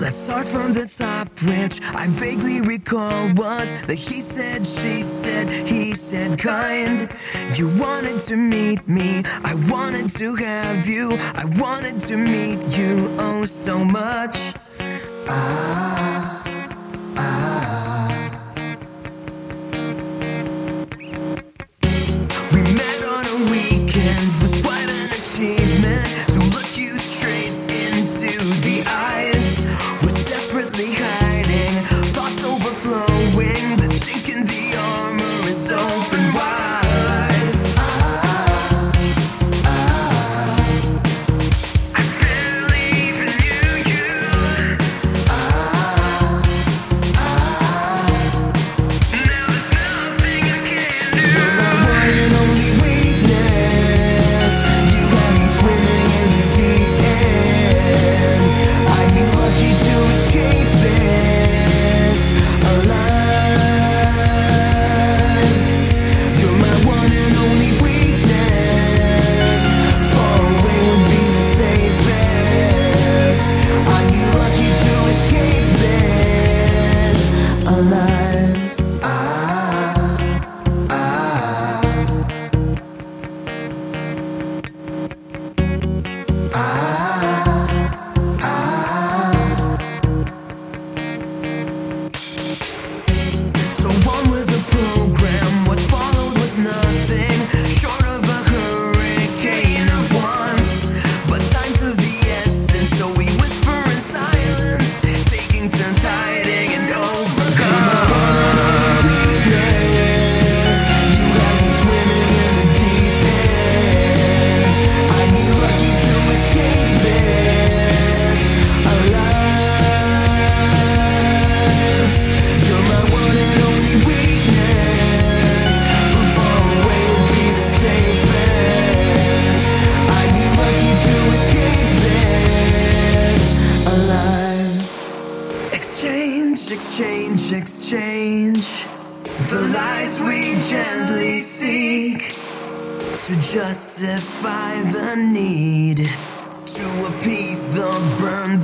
Let's start from the top, which I vaguely recall was the he said, she said, he said kind. You wanted to meet me, I wanted to have you, I wanted to meet you oh so much. Ah, ah. I exchange, exchange, exchange. The lies we gently seek to justify the need to appease the burn